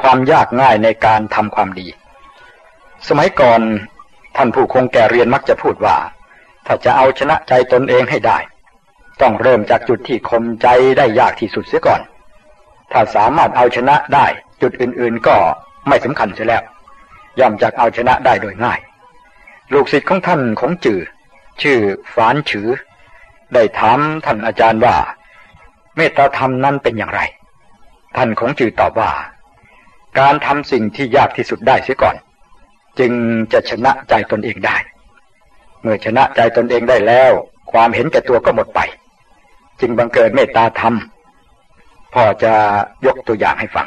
ที่แปดคือความยากง่ายในการทำความดี สมัยก่อนท่านผู้คงแก่เรียนมักจะพูดว่า ถ้าจะเอาชนะใจตนเองให้ได้ ต้องเริ่มจากจุดที่คมใจได้ยากที่สุดเสียก่อน ถ้าสามารถเอาชนะได้จุดอื่นๆก็ไม่สำคัญเสียแล้วย่อมจากเอาชนะได้โดยง่าย ลูกศิษย์ของท่านของจือ ชื่อฝานฉือ ได้ถามท่านอาจารย์ว่า เมตตาธรรมนั้นเป็นอย่างไร ท่านของจือตอบว่า การทำสิ่งที่ยากที่สุดได้เสียก่อน จึงจะชนะใจตนเองได้ เมื่อชนะใจตนเองได้แล้ว ความเห็นแก่ตัวก็หมดไป จึงบังเกิดเมตตาธรรมพ่อจะยกตัวอย่างให้ฟัง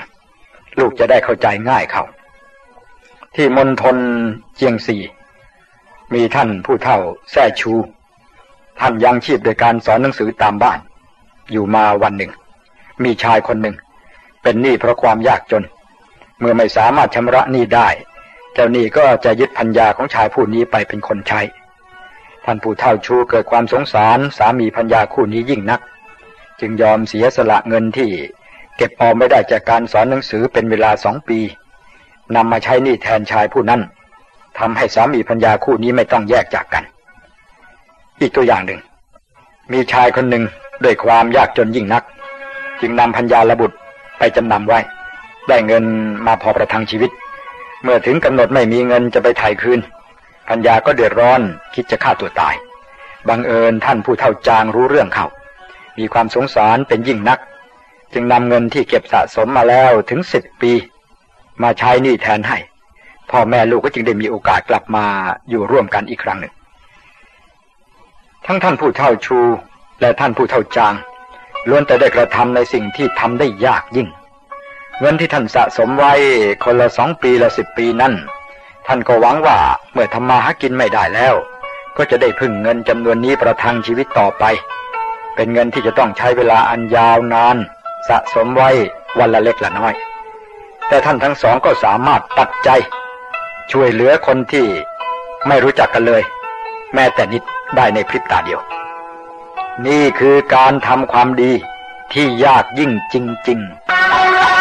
ลูกจะได้เข้าใจง่ายเขาที่มณฑลเจียงซีมีท่านผู้เฒ่าแซ่ชู ท่านยังชีพโดยการสอนหนังสือตามบ้าน อยู่มาวันหนึ่ง มีชายคนหนึ่ง เป็นหนี้เพราะความยากจน เมื่อไม่สามารถชำระหนี้ได้ เจ้าหนี้ก็จะยึดพัญญาของชายผู้นี้ไปเป็นคนใช้ ท่านผู้เฒ่าชูเกิดความสงสารสามีพัญญาคู่นี้ยิ่งนัก จึงยอมเสียสละเงินที่ เก็บออมไม่ได้จากการสอนหนังสือเป็นเวลาสองปีนำมาใช้หนี้แทนชายผู้นั้นทำให้สามีพัญญาคู่นี้ไม่ต้องแยกจากกัน อีกตัวอย่างหนึ่ง มีชายคนหนึ่งด้วยความยากจนยิ่งนัก จึงนำพัญญาละบุตรไปจำนำไว้ ได้เงินมาพอประทังชีวิต เมื่อถึงกำหนดไม่มีเงินจะไปไถ่คืนพัญญาก็เดือดร้อนคิดจะฆ่าตัวตาย บังเอิญท่านผู้เท่าจางรู้เรื่องเขามีความสงสารเป็นยิ่งนัก จึงนำเงินที่เก็บสะสมมาแล้วถึงสิบปี มาใช้หนี้แทนให้ พ่อแม่ลูกก็จึงได้มีโอกาสกลับมาอยู่ร่วมกันอีกครั้งหนึ่ง ทั้งท่านผู้เท่าชูและท่านผู้เท่าจางล้วนแต่ได้กระทำในสิ่งที่ทำได้ยากยิ่ง เงินที่ท่านสะสมไว้คนละสองปีละสิบปีนั่น ท่านก็หวังว่าเมื่อทำมาหากินไม่ได้แล้ว ก็จะได้พึ่งเงินจำนวนนี้ประทังชีวิตต่อไป เป็นเงินที่จะต้องใช้เวลาอันยาวนาน สะสมไว้วันละเล็กละน้อย แต่ท่านทั้งสองก็สามารถตัดใจ ช่วยเหลือคนที่ไม่รู้จักกันเลย แม้แต่นิดได้ในพริบตาเดียว นี่คือการทำความดีที่ยากยิ่งจริง ๆ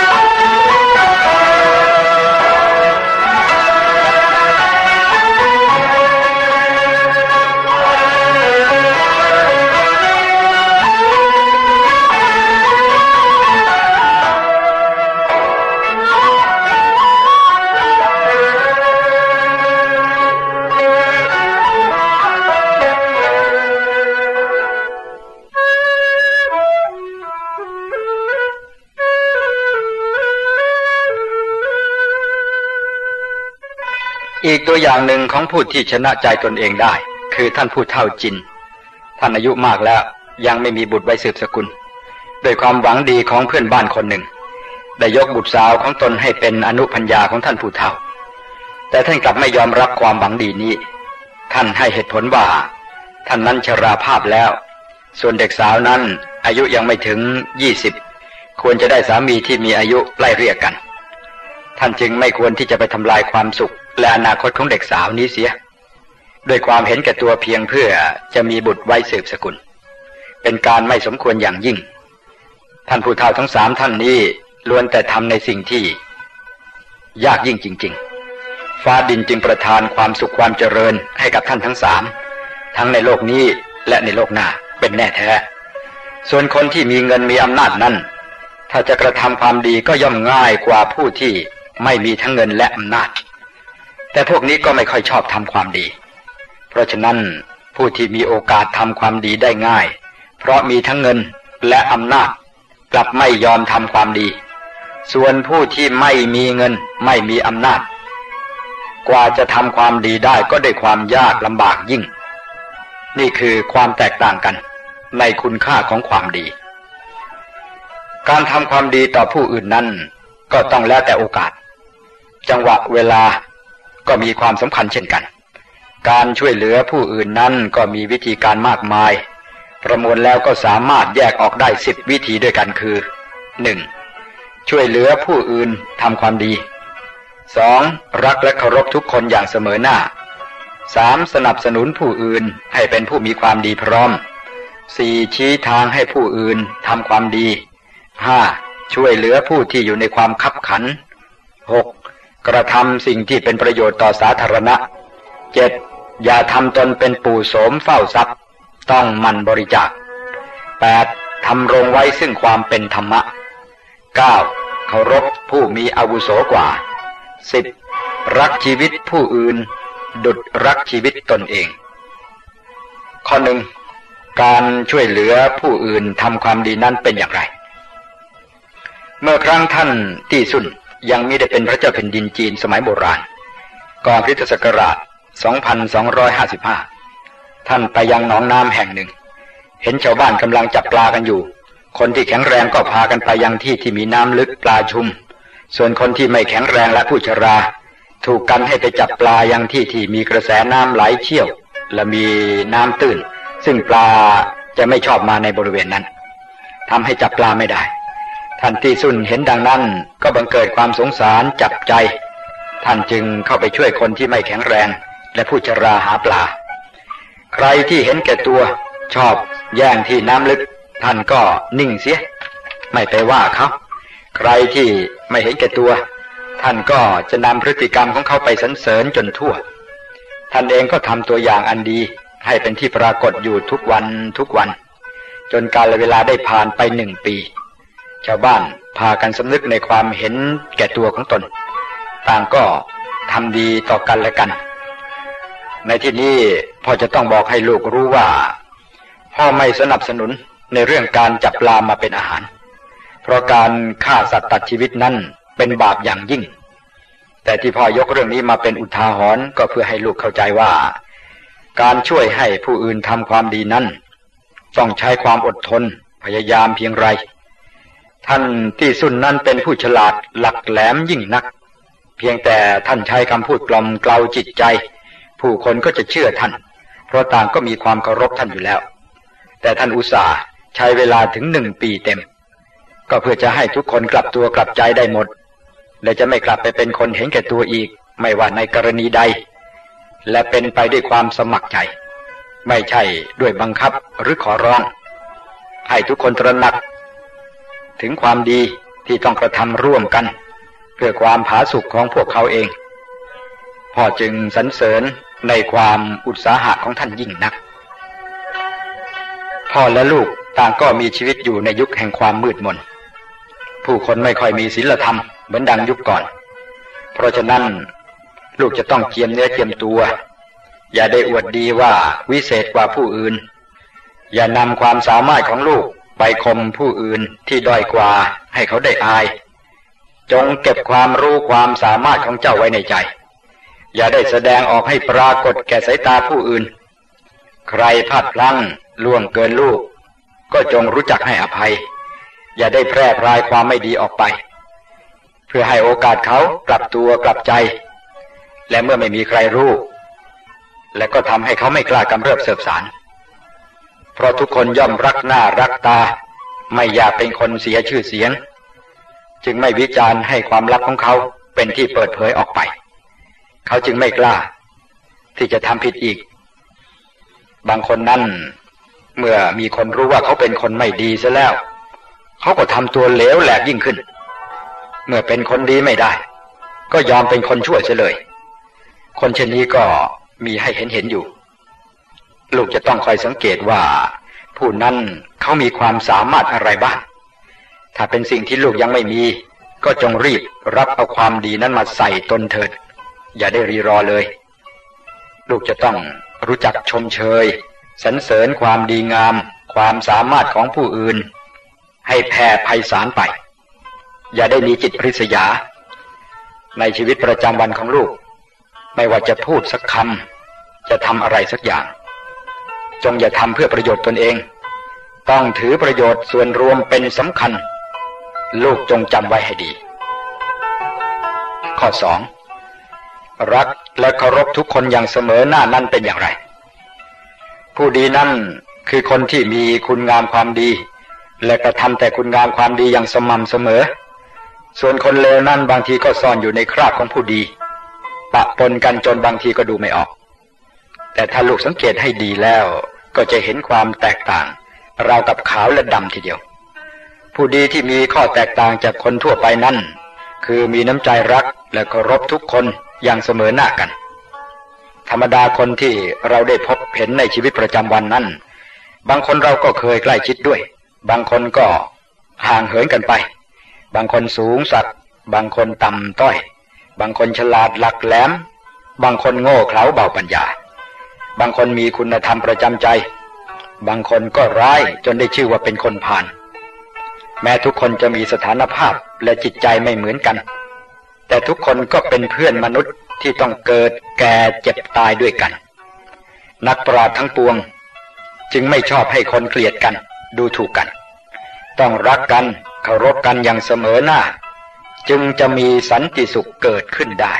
อีกตัวอย่างหนึ่งของผู้ที่ชนะใจตนเองได้ คือท่านผู้เท่าจิน ท่านอายุมากแล้วยังไม่มีบุตรไว้สืบสกุลโดยความหวังดีของเพื่อนบ้านคนหนึ่ง ได้ยกบุตรสาวของตนให้เป็นอนุพัญญาของท่านผู้เท่า แต่ท่านกลับไม่ยอมรับความหวังดีนี้ ท่านให้เหตุผลว่า ท่านนั้นชราภาพแล้ว ส่วนเด็กสาวนั้นอายุยังไม่ถึงยี่สิบควรจะได้สามีที่มีอายุไล่เรียกกัน ท่านจึงไม่ควรที่จะไปทำลายความสุข และอนาคตของเด็กสาวนี้เสียด้วยความเห็นแก่ตัวเพียงเพื่อจะมีบุตรไว้สืบสกุล เป็นการไม่สมควรอย่างยิ่ง ท่านผู้เฒ่าทั้งสามท่านนี้ล้วนแต่ทำในสิ่งที่ ยากยิ่งจริง ๆ ฟ้าดินจึงประทานความสุขความเจริญให้กับท่านทั้งสามทั้งในโลกนี้และในโลกหน้าเป็นแน่แท้ ส่วนคนที่มีเงินมีอำนาจนั้น ถ้าจะกระทำความดีก็ย่อมง่ายกว่าผู้ที่ไม่มีทั้งเงินและอำนาจ แต่พวกนี้ก็ไม่ค่อยชอบทำความดี เพราะฉะนั้นผู้ที่มีโอกาสทำความดีได้ง่าย เพราะมีทั้งเงินและอำนาจ กลับไม่ยอมทำความดี ส่วนผู้ที่ไม่มีเงินไม่มีอำนาจ กว่าจะทำความดีได้ก็ได้ความยากลำบากยิ่ง นี่คือความแตกต่างกันในคุณค่าของความดี การทำความดีต่อผู้อื่นนั้น ก็ต้องแล้วแต่โอกาส จังหวะเวลา ก็มีความสำคัญเช่นกัน การช่วยเหลือผู้อื่นนั้นก็มีวิธีการมากมาย ประมวลแล้วก็สามารถแยกออกได้สิบวิธีด้วยกันคือ 1. ช่วยเหลือผู้อื่นทำความดี 2. รักและเคารพทุกคนอย่างเสมอหน้า 3. สนับสนุนผู้อื่นให้เป็นผู้มีความดีพร้อม 4. ชี้ทางให้ผู้อื่นทำความดี 5. ช่วยเหลือผู้ที่อยู่ในความคับขันห กระทำสิ่งที่เป็นประโยชน์ต่อสาธารณะเจ็ดอย่าทำตนเป็นปู่โสมเฝ้าทรัพย์ ต้องมันบริจาคแปดทำรงไว้ซึ่งความเป็นธรรมะเก้าเคารพผู้มีอาวุโสกว่าสิบรักชีวิตผู้อื่น ดุดรักชีวิตตนเอง ข้อหนึ่งการช่วยเหลือผู้อื่นทำความดีนั้นเป็นอย่างไร เมื่อครั้งท่านที่สุน ยังม่ได้เป็นพระเจ้าแผ่นดินจีนสมัยโบราณ ก่อนคริสตศักราช 2255 ท่านไปยังหนองน้ำแห่งหนึ่ง เห็นชาวบ้านกำลังจับปลากันอยู่ คนที่แข็งแรงก็พากันไปยังที่ที่มีน้ำลึกปลาชุม ส่วนคนที่ไม่แข็งแรงและผู้ชรา ถูกกันให้ไปจับปลายังที่ที่มีกระแสน้ำไหลเชี่ยว และมีน้ำตื้น ซึ่งปลาจะไม่ชอบมาในบริเวณนั้นทำให้จับปลาไม่ได้ ท่านที่สุนเห็นดังนั้นก็บังเกิดความสงสารจับใจ ท่านจึงเข้าไปช่วยคนที่ไม่แข็งแรง และผู้ชราหาปลา ใครที่เห็นแก่ตัวชอบแย่งที่น้ำลึก ท่านก็นิ่งเสีย ไม่ไปว่าเขาใครที่ไม่เห็นแก่ตัว ท่านก็จะนำพฤติกรรมของเขาไปสรรเสริญจนทั่ว ท่านเองก็ทำตัวอย่างอันดีให้เป็นที่ปรากฏอยู่ทุกวันทุกวัน จนกาลเวลาได้ผ่านไปหนึ่งปี ชาวบ้านพากันสำนึกในความเห็นแก่ตัวของตน ต่างก็ทำดีต่อกันและกัน ในที่นี้พ่อจะต้องบอกให้ลูกรู้ว่า พ่อไม่สนับสนุนในเรื่องการจับปลามาเป็นอาหาร เพราะการฆ่าสัตว์ตัดชีวิตนั้นเป็นบาปอย่างยิ่ง แต่ที่พ่อยกเรื่องนี้มาเป็นอุทาหรณ์ก็เพื่อให้ลูกเข้าใจว่า การช่วยให้ผู้อื่นทำความดีนั้น ต้องใช้ความอดทนพยายามเพียงไร ท่านที่สุนนั้นเป็นผู้ฉลาดหลักแหลมยิ่งนัก เพียงแต่ท่านใช้คำพูดกล่อมเกลาจิตใจ ผู้คนก็จะเชื่อท่าน เพราะต่างก็มีความเคารพท่านอยู่แล้ว แต่ท่านอุตส่าห์ใช้เวลาถึงหนึ่งปีเต็ม ก็เพื่อจะให้ทุกคนกลับตัวกลับใจได้หมด และจะไม่กลับไปเป็นคนเห็นแก่ตัวอีก ไม่ว่าในกรณีใด และเป็นไปด้วยความสมัครใจ ไม่ใช่ด้วยบังคับหรือขอร้องให้ทุกคนตระหนัก ถึงความดีที่ต้องกระทำร่วมกัน เพื่อความผาสุกของพวกเขาเอง พ่อจึงสรรเสริญในความอุตสาหะของท่านยิ่งนัก พ่อและลูกต่างก็มีชีวิตอยู่ในยุคแห่งความมืดมน ผู้คนไม่ค่อยมีศีลธรรมเหมือนดังยุคก่อน เพราะฉะนั้นลูกจะต้องเจียมเนื้อเจียมตัว อย่าได้อวดดีว่าวิเศษกว่าผู้อื่น อย่านำความสามารถของลูก ไปคมผู้อื่นที่ด้อยกว่าให้เขาได้อาย จงเก็บความรู้ความสามารถของเจ้าไว้ในใจ อย่าได้แสดงออกให้ปรากฏแก่สายตาผู้อื่น ใครพลาดพลั้งล่วงเกินลูก ก็จงรู้จักให้อภัย อย่าได้แพร่พรายความไม่ดีออกไป เพื่อให้โอกาสเขากลับตัวกลับใจ และเมื่อไม่มีใครรู้ และก็ทำให้เขาไม่กล้ากำเริบเสบสาร ราะทุกคนย่อมรักหน้ารักตา ไม่อยากเป็นคนเสียชื่อเสียง จึงไม่วิจารณ์ให้ความลับของเขาเป็นที่เปิดเผยออกไป เขาจึงไม่กล้า ที่จะทำผิดอีก บางคนนั้นเมื่อมีคนรู้ว่าเขาเป็นคนไม่ดีซะแล้ว เขาก็ทำตัวเลวแหลกยิ่งขึ้น เมื่อเป็นคนดีไม่ได้ ก็ยอมเป็นคนชั่วเฉลย คนเช่นนี้ก็มีให้เห็นเห็นอยู่ ลูกจะต้องคอยสังเกตว่า ผู้นั้นเขามีความสามารถอะไรบ้าง ถ้าเป็นสิ่งที่ลูกยังไม่มี ก็จงรีบรับเอาความดีนั้นมาใส่ตนเถิด อย่าได้รีรอเลย ลูกจะต้องรู้จักชมเชยสรรเสริญความดีงาม ความสามารถของผู้อื่น ให้แผ่ไพศาลไป อย่าได้มีจิตริษยา ในชีวิตประจำวันของลูก ไม่ว่าจะพูดสักคำจะทำอะไรสักอย่าง จงอย่าทำเพื่อประโยชน์ตนเอง ต้องถือประโยชน์ส่วนรวมเป็นสำคัญ ลูกจงจำไว้ให้ดี ข้อสองรักและเคารพทุกคนอย่างเสมอหน้านั้นเป็นอย่างไร ผู้ดีนั่นคือคนที่มีคุณงามความดี และกระทำแต่คุณงามความดีอย่างสม่ำเสมอ ส่วนคนเลวนั่นบางทีก็ซ่อนอยู่ในคราบของผู้ดี ปะปนกันจนบางทีก็ดูไม่ออก แต่ถ้าลูกสังเกตให้ดีแล้วก็จะเห็นความแตกต่าง ราวกับขาวและดำทีเดียว ผู้ดีที่มีข้อแตกต่างจากคนทั่วไปนั้นคือมีน้ำใจรักและเคารพทุกคนอย่างเสมอหน้ากัน ธรรมดาคนที่เราได้พบเห็นในชีวิตประจำวันนั้น บางคนเราก็เคยใกล้ชิดด้วย บางคนก็ห่างเหินกันไป บางคนสูงสักบางคนต่ำต้อย บางคนฉลาดหลักแหลม บางคนโง่เขลาเบาปัญญา บางคนมีคุณธรรมประจำใจ บางคนก็ร้ายจนได้ชื่อว่าเป็นคนผ่าน แม้ทุกคนจะมีสถานภาพและจิตใจไม่เหมือนกัน แต่ทุกคนก็เป็นเพื่อนมนุษย์ที่ต้องเกิดแก่เจ็บตายด้วยกัน นักปราชญ์ทั้งปวง จึงไม่ชอบให้คนเกลียดกัน ดูถูกกัน ต้องรักกันเคารพกันอย่างเสมอหน้า จึงจะมีสันติสุขเกิดขึ้นได้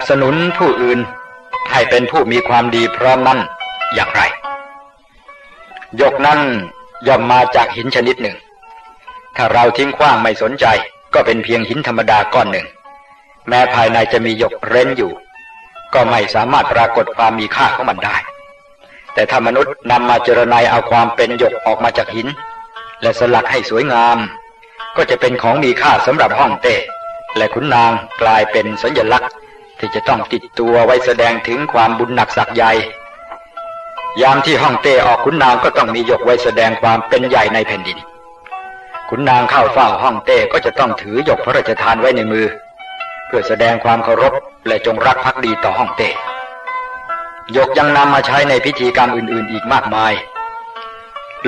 บสนุนผู้อื่น ให้เป็นผู้มีความดีพร้อมนั้นอย่างไร ยกนั้นย่อมมาจากหินชนิดหนึ่ง ถ้าเราทิ้งขว้างไม่สนใจก็เป็นเพียงหินธรรมดาก้อนหนึ่ง แม้ภายในจะมีหยกเร้นอยู่ ก็ไม่สามารถปรากฏความมีค่าของมันได้ แต่ถ้ามนุษย์นำมาเจรนายเอาความเป็นหยกออกมาจากหิน และสลักให้สวยงาม ก็จะเป็นของมีค่าสำหรับห้องเต้และขุนนางกลายเป็นสัญลักษณ์ ที่จะต้องติดตัวไว้แสดงถึงความบุญหนักสักใหญ่ ยามที่ห้องเต้ออกขุนนางก็ต้องมีหยกไว้แสดงความเป็นใหญ่ในแผ่นดิน ขุนนางเข้าเฝ้าห้องเต้ก็จะต้องถือหยกพระราชทานไว้ในมือ เพื่อแสดงความเคารพและจงรักภักดีต่อห้องเต้หยกยังนำมาใช้ในพิธีกรรมอื่นๆ อีกมากมาย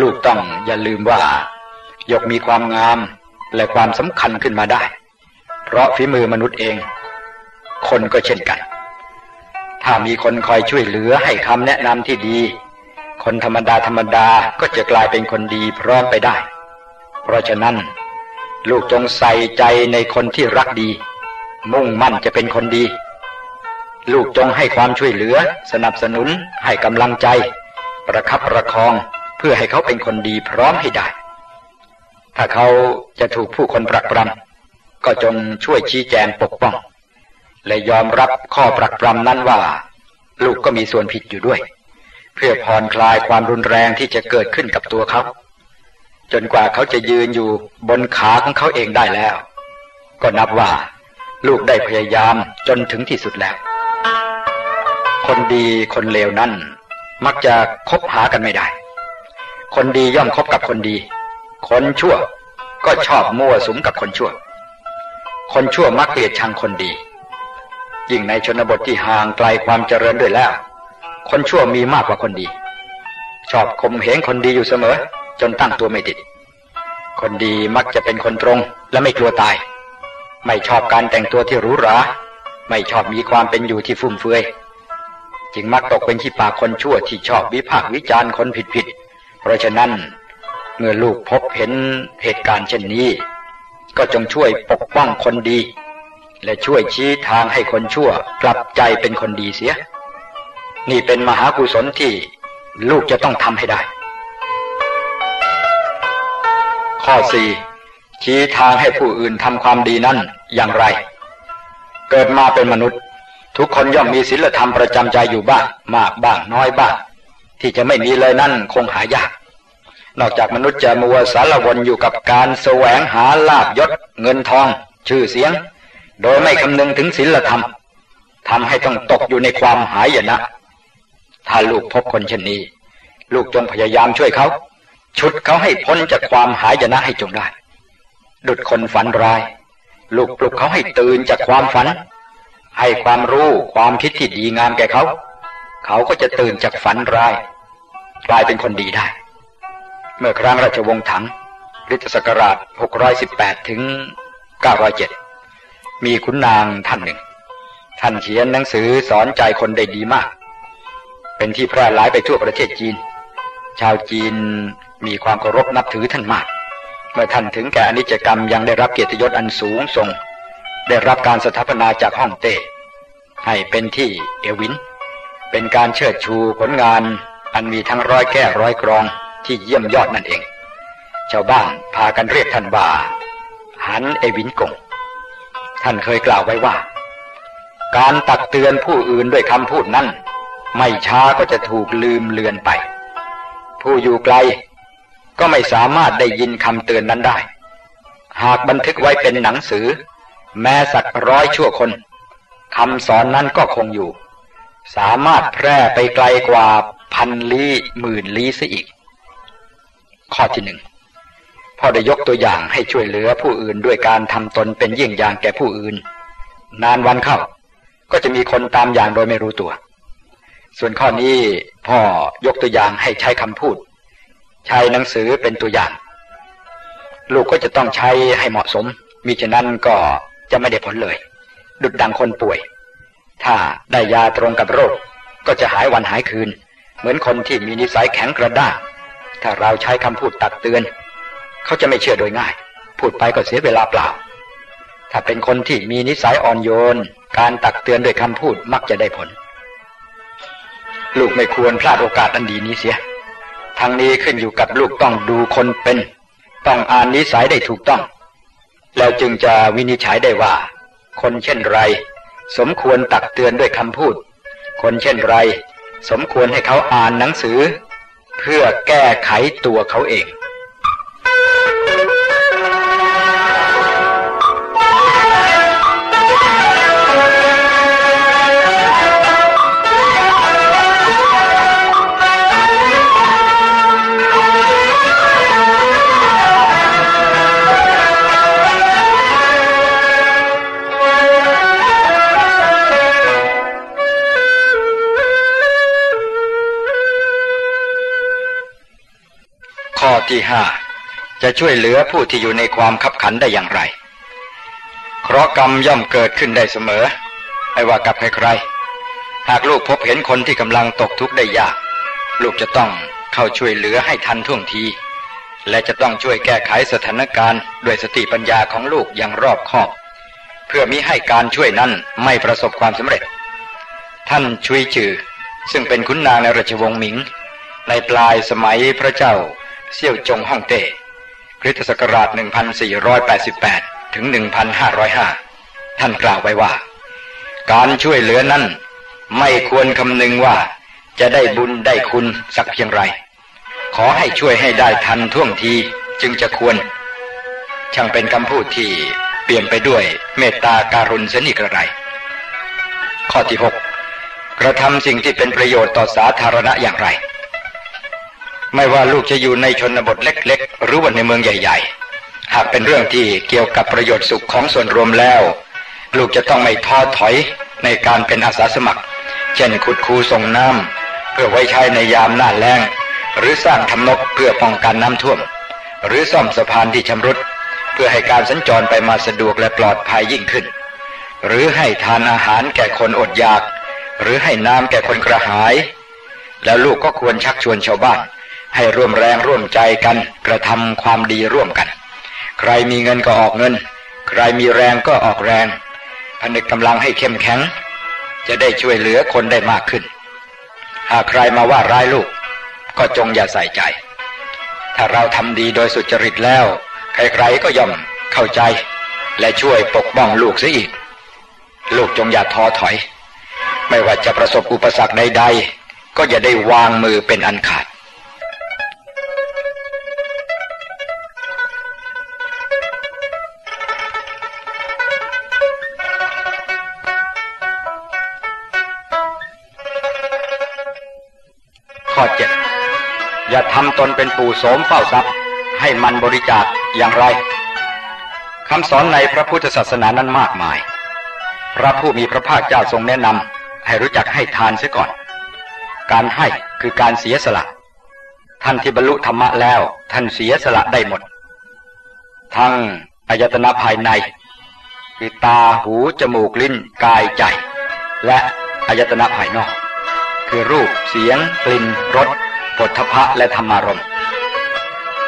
ลูกต้องอย่าลืมว่าหยกมีความงามและความสำคัญขึ้นมาได้ เพราะฝีมือมนุษย์เอง คนก็เช่นกัน ถ้ามีคนคอยช่วยเหลือให้คำแนะนำที่ดี คนธรรมดาธรรมดาก็จะกลายเป็นคนดีพร้อมไปได้ เพราะฉะนั้น ลูกจงใส่ใจในคนที่รักดี มุ่งมั่นจะเป็นคนดี ลูกจงให้ความช่วยเหลือ สนับสนุน ให้กำลังใจ ประคับประคองเพื่อให้เขาเป็นคนดีพร้อมให้ได้ ถ้าเขาจะถูกผู้คนปรักปรำก็จงช่วยชี้แจงปกป้อง และยอมรับข้อปรักปรำนั้นว่า ลูกก็มีส่วนผิดอยู่ด้วย เพื่อผ่อนคลายความรุนแรงที่จะเกิดขึ้นกับตัวเขา จนกว่าเขาจะยืนอยู่บนขาของเขาเองได้แล้ว ก็นับว่า ลูกได้พยายามจนถึงที่สุดแล้ว คนดีคนเลวนั้นมักจะคบหากันไม่ได้ คนดีย่อมคบกับคนดี คนชั่วก็ชอบมั่วสุมกับคนชั่ว คนชั่วมักเกลียดชังคนดี ยิ่งในชนบทที่ห่างไกลความเจริญด้วยแล้ว คนชั่วมีมากกว่าคนดี ชอบคมเหงคนดีอยู่เสมอ จนตั้งตัวไม่ติด คนดีมักจะเป็นคนตรงและไม่กลัวตาย ไม่ชอบการแต่งตัวที่หรูหรา ไม่ชอบมีความเป็นอยู่ที่ฟุ่มเฟือย จึงมักตกเป็นขี้ปากคนชั่วที่ชอบวิพากษ์วิจารณ์คนผิดผิด เพราะฉะนั้น เมื่อลูกพบเห็นเหตุการณ์เช่นนี้ ก็จงช่วยปกป้องคนดี และช่วยชี้ทางให้คนชั่ว กลับใจเป็นคนดีเสีย นี่เป็นมหากุศลที่ลูกจะต้องทำให้ได้ ข้อสี่ชี้ทางให้ผู้อื่นทำความดีนั้นอย่างไร เกิดมาเป็นมนุษย์ ทุกคนย่อมมีศีลธรรมประจำใจอยู่บ้าง มากบ้างน้อยบ้าง ที่จะไม่มีเลยนั่นคงหายากนอกจากมนุษย์จะมัวสารวนอยู่กับการแสวงหาลาบยศเงินทอง ชื่อเสียง โดยไม่คำนึงถึงศีลธรรมทำให้ต้องตกอยู่ในความหายนะ ถ้าลูกพบคนเช่นนี้ ลูกจงพยายามช่วยเขา ชุดเขาให้พ้นจากความหายนะให้จงได้ ดุดคนฝันร้าย ลูกปลุกเขาให้ตื่นจากความฝัน ให้ความรู้ความคิดที่ดีงามแก่เขา เขาก็จะตื่นจากฝันร้าย กลายเป็นคนดีได้ เมื่อครั้งราชวงศ์ถังริทศักราช 618 ถึง 907 มีขุนนางท่านหนึ่ง ท่านเขียนหนังสือสอนใจคนได้ดีมาก เป็นที่แพร่หลายไปทั่วประเทศจีน ชาวจีนมีความเคารพนับถือท่านมาก เมื่อท่านถึงแก่อนิจกรรมยังได้รับเกียรติยศอันสูงส่ง ได้รับการสถาปนาจากห้องเต้ให้เป็นที่เอวิน เป็นการเชิดชูผลงานอันมีทั้งร้อยแก้ร้อยกรองที่เยี่ยมยอดนั่นเอง ชาวบ้านพากันเรียกท่านว่าหันเอวินกง ท่านเคยกล่าวไว้ว่า การตักเตือนผู้อื่นด้วยคำพูดนั้น ไม่ช้าก็จะถูกลืมเลือนไป ผู้อยู่ไกล ก็ไม่สามารถได้ยินคำเตือนนั้นได้ หากบันทึกไว้เป็นหนังสือ แม้สักร้อยชั่วคนคำสอนนั้นก็คงอยู่ สามารถแพร่ไปไกลกว่าพันลี้หมื่นลี้ซะอีก ข้อที่หนึ่ง พ่อได้ยกตัวอย่างให้ช่วยเหลือผู้อื่นด้วยการทำตนเป็นเยี่ยงอย่างแก่ผู้อื่น นานวันเข้า ก็จะมีคนตามอย่างโดยไม่รู้ตัว ส่วนข้อนี้พ่อยกตัวอย่างให้ใช้คำพูด ใช้หนังสือเป็นตัวอย่าง ลูกก็จะต้องใช้ให้เหมาะสม มิฉะนั้นก็จะไม่ได้ผลเลย ดุดดังคนป่วย ถ้าได้ยาตรงกับโรค ก็จะหายวันหายคืน เหมือนคนที่มีนิสัยแข็งกระด้างถ้าเราใช้คำพูดตักเตือน เขาจะไม่เชื่อโดยง่าย พูดไปก็เสียเวลาเปล่า ถ้าเป็นคนที่มีนิสัยอ่อนโยน การตักเตือนด้วยคำพูดมักจะได้ผล ลูกไม่ควรพลาดโอกาสอันดีนี้เสียทั้งนี้ขึ้นอยู่กับลูกต้องดูคนเป็น ต้องอ่านนิสัยได้ถูกต้อง แล้วจึงจะวินิจฉัยได้ว่า คนเช่นไร สมควรตักเตือนด้วยคำพูด คนเช่นไร สมควรให้เขาอ่านหนังสือ เพื่อแก้ไขตัวเขาเอง ที่ห้าจะช่วยเหลือผู้ที่อยู่ในความขับขันได้อย่างไร เคราะกรรมย่อมเกิดขึ้นได้เสมอ ไม่ว่ากับใครๆ หากลูกพบเห็นคนที่กำลังตกทุกข์ได้ยาก ลูกจะต้องเข้าช่วยเหลือให้ทันท่วงที และจะต้องช่วยแก้ไขสถานการณ์ด้วยสติปัญญาของลูกอย่างรอบคอบ เพื่อมิให้การช่วยนั้นไม่ประสบความสำเร็จ ท่านชุยจือ ซึ่งเป็นขุนนางในราชวงศ์หมิง ในปลายสมัยพระเจ้า เซี่ยวจงฮ่องเต้คริสตศักราช 1488 ถึง 1505 ท่านกล่าวไว้ว่า การช่วยเหลือนั้นไม่ควรคำนึงว่าจะได้บุญได้คุณสักเพียงไร ขอให้ช่วยให้ได้ทันท่วงทีจึงจะควร ช่างเป็นคำพูดที่เปลี่ยนไปด้วยเมตตาการุณเสนิกระไร ข้อที่ 6 กระทำสิ่งที่เป็นประโยชน์ต่อสาธารณะอย่างไร ไม่ว่าลูกจะอยู่ในชนบทเล็ก ๆ หรือว่าในเมืองใหญ่ ๆ หากเป็นเรื่องที่เกี่ยวกับประโยชน์สุขของส่วนรวมแล้ว ลูกจะต้องไม่ท้อถอยในการเป็นอาสาสมัคร เช่นขุดคูส่งน้ำเพื่อไว้ใช้ในยามหน้าแล้ง หรือสร้างทำนกเพื่อป้องกันน้ำท่วม หรือซ่อมสะพานที่ชำรุด เพื่อให้การสัญจรไปมาสะดวกและปลอดภัยยิ่งขึ้น หรือให้ทานอาหารแก่คนอดอยาก หรือให้น้ำแก่คนกระหาย แล้วลูกก็ควรชักชวนชาวบ้าน ให้ร่วมแรงร่วมใจกัน กระทำความดีร่วมกัน ใครมีเงินก็ออกเงิน ใครมีแรงก็ออกแรงผนึกกำลังให้เข้มแข็ง จะได้ช่วยเหลือคนได้มากขึ้น หากใครมาว่าร้ายลูก ก็จงอย่าใส่ใจ ถ้าเราทำดีโดยสุจริตแล้ว ใครๆก็ย่อมเข้าใจ และช่วยปกป้องลูกเสียอีก ลูกจงอย่าท้อถอย ไม่ว่าจะประสบอุปสรรคใดๆ ก็อย่าได้วางมือเป็นอันขาด ข้อเจ็ดอย่าทำตนเป็นปู่โสมเฝ้าทรัพย์ ให้มันบริจาคอย่างไรคำสอนในพระพุทธศาสนานั้นมากมาย พระผู้มีพระภาคเจ้าทรงแนะนำให้รู้จักให้ทานเสียก่อน การให้คือการเสียสละ ท่านที่บรรลุธรรมะแล้วท่านเสียสละได้หมด ทั้งอายตนะภายใน คือตาหูจมูกลิ้นกายใจ และอายตนะภายนอก คือรูป เสียง กลิ่น รสปฐพะและธรรมารม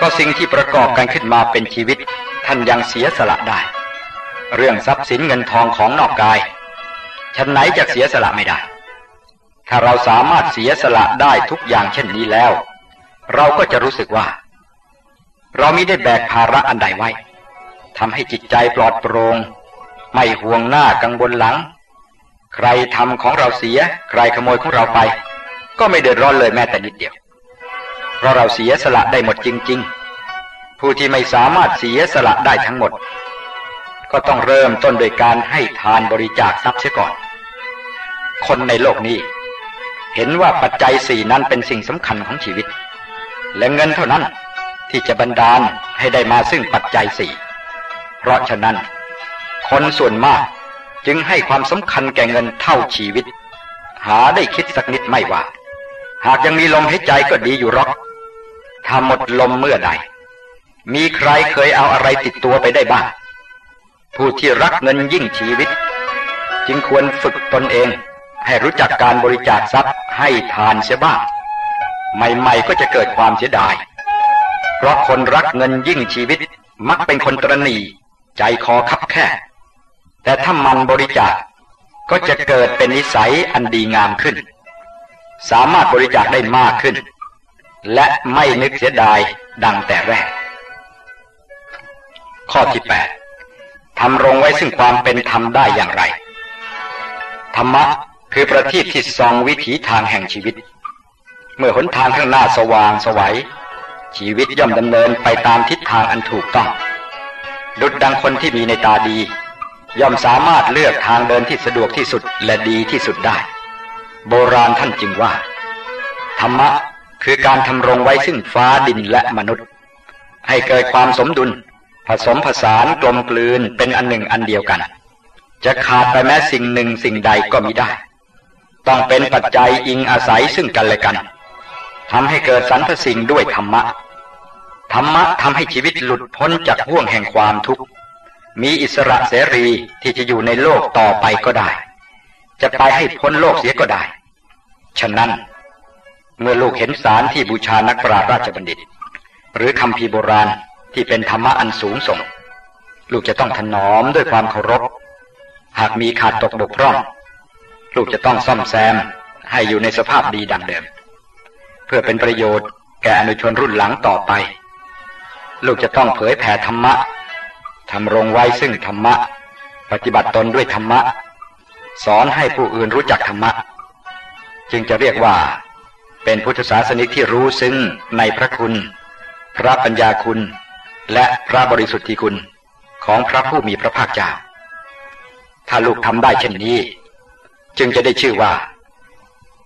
ก็สิ่งที่ประกอบกันขึ้นมาเป็นชีวิต ท่านยังเสียสละได้ เรื่องทรัพย์สินเงินทองของนอกกายฉันไหนจะเสียสละไม่ได้ ถ้าเราสามารถเสียสละได้ทุกอย่างเช่นนี้แล้ว เราก็จะรู้สึกว่า เรามิได้แบกภาระอันใดไว้ทำให้จิตใจปลอดโปรง่งไม่ห่วงหน้ากังวลหลัง ใครทำของเราเสีย ใครขโมยของเราไป ก็ไม่เดือดร้อนเลยแม้แต่นิดเดียว เพราะเราเสียสละได้หมดจริง ๆ ผู้ที่ไม่สามารถเสียสละได้ทั้งหมด ก็ต้องเริ่มต้นโดยการให้ทานบริจาคทรัพย์เสียก่อน คนในโลกนี้ เห็นว่าปัจจัยสี่นั้นเป็นสิ่งสำคัญของชีวิต และเงินเท่านั้นที่จะบันดาลให้ได้มาซึ่งปัจจัยสี่ เพราะฉะนั้น คนส่วนมาก จึงให้ความสำคัญแก่เงินเท่าชีวิต หาได้คิดสักนิดไม่ว่า หากยังมีลมหายใจก็ดีอยู่หรอกถ้าหมดลมเมื่อใด มีใครเคยเอาอะไรติดตัวไปได้บ้าง ผู้ที่รักเงินยิ่งชีวิต จึงควรฝึกตนเอง ให้รู้จักการบริจาคทรัพย์ให้ทานเสียบ้าง ใหม่ๆก็จะเกิดความเสียดาย เพราะคนรักเงินยิ่งชีวิตมักเป็นคนตรณีใจคอคับแคบ แต่ถ้ามันบริจาคก็จะเกิดเป็นนิสัยอันดีงามขึ้น สามารถบริจาคได้มากขึ้น และไม่นึกเสียดายดังแต่แรก ข้อที่แปดทำรงไว้ซึ่งความเป็นธรรมได้อย่างไร ธรรมะคือประทีปที่ส่องวิถีทางแห่งชีวิต เมื่อหนทางข้างหน้าสว่างสวัย ชีวิตย่อมดำเนินไปตามทิศทางอันถูกต้องดุดดังคนที่มีในตาดี ย่อมสามารถเลือกทางเดินที่สะดวกที่สุดและดีที่สุดได้ โบราณท่านจึงว่า ธรรมะคือการทำรงไว้ซึ่งฟ้าดินและมนุษย์ ให้เกิดความสมดุล ผสมผสานกลมกลืนเป็นอันหนึ่งอันเดียวกัน จะขาดไปแม้สิ่งหนึ่งสิ่งใดก็มิได้ ต้องเป็นปัจจัยอิงอาศัยซึ่งกันและกันทำให้เกิดสรรพสิ่งด้วยธรรมะ ธรรมะทำให้ชีวิตหลุดพ้นจากห่วงแห่งความทุกข์ มีอิสระเสรีที่จะอยู่ในโลกต่อไปก็ได้ จะไปให้พ้นโลกเสียก็ได้ ฉะนั้น เมื่อลูกเห็นสารที่บูชานักปราชญ์ราชบัณฑิต หรือคำพีโบราณที่เป็นธรรมะอันสูงส่ง ลูกจะต้องถนอมด้วยความเคารพ หากมีขาดตกบกพร่อง ลูกจะต้องซ่อมแซมให้อยู่ในสภาพดีดังเดิม เพื่อเป็นประโยชน์แก่อนุชนรุ่นหลังต่อไป ลูกจะต้องเผยแผ่ธรรมะ ทำรงไว้ซึ่งธรรมะ ปฏิบัติตนด้วยธรรมะ สอนให้ผู้อื่นรู้จักธรรมะ จึงจะเรียกว่า เป็นพุทธศาสนิกที่รู้ซึ้งในพระคุณ พระปัญญาคุณ และพระบริสุทธิคุณของพระผู้มีพระภาคเจ้า ถ้าลูกทำได้เช่นนี้ จึงจะได้ชื่อว่า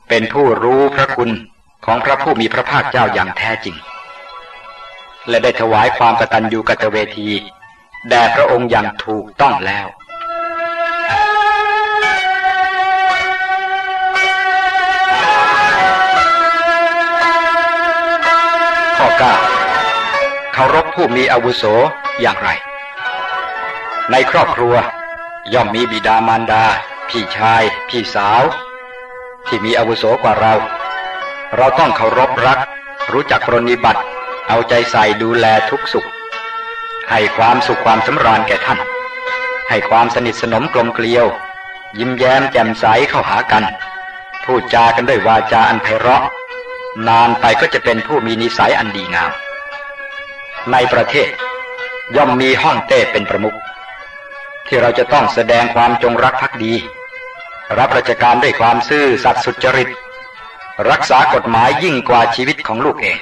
เป็นผู้รู้พระคุณของพระผู้มีพระภาคเจ้าอย่างแท้จริง และได้ถวายความกตัญญูกตเวที แด่พระองค์อย่างถูกต้องแล้วข้อ9เคารพผู้มีอาวุโสอย่างไร ในครอบครัวย่อมมีบิดามารดา พี่ชาย พี่สาว ที่มีอาวุโสกว่าเรา เราต้องเคารพรัก รู้จักปรนิบัติ เอาใจใส่ดูแลทุกสุข ให้ความสุขความสำราญแก่ท่าน ให้ความสนิทสนมกลมเกลียว ยิ้มแย้มแจ่มใสเข้าหากัน พูดจากันด้วยวาจาอันไพเราะ นานไปก็จะเป็นผู้มีนิสัยอันดีงาม ในประเทศย่อมมีห้องเต้เป็นประมุขที่เราจะต้องแสดงความจงรักภักดี รับราชการด้วยความซื่อสัตย์สุจริต รักษากฎหมายยิ่งกว่าชีวิตของลูกเอง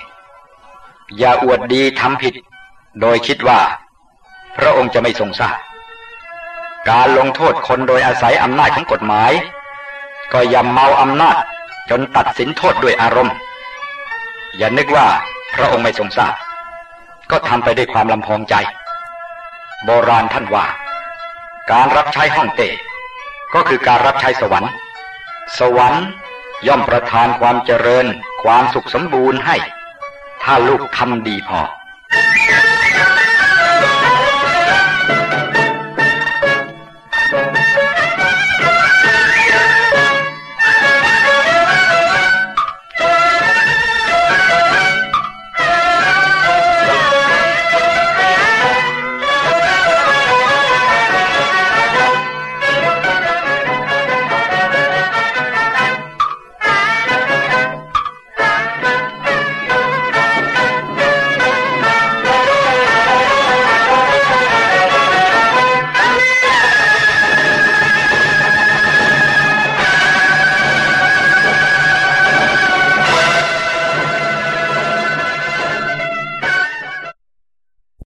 อย่าอวดดีทำผิด โดยคิดว่า พระองค์จะไม่ทรงทราบการลงโทษคนโดยอาศัยอำนาจของกฎหมาย ก็ย่าเมาอำนาจจนตัดสินโทษด้วยอารมณ์ อย่านึกว่าพระองค์ไม่ทรงทราบก็ทำไปด้วยความลำพองใจ โบราณท่านว่า การรับใช้ห้องเต้ก็คือการรับใช้สวรรค์ สวรรค์ย่อมประทานความเจริญ ความสุขสมบูรณ์ให้ ถ้าลูกทำดีพอ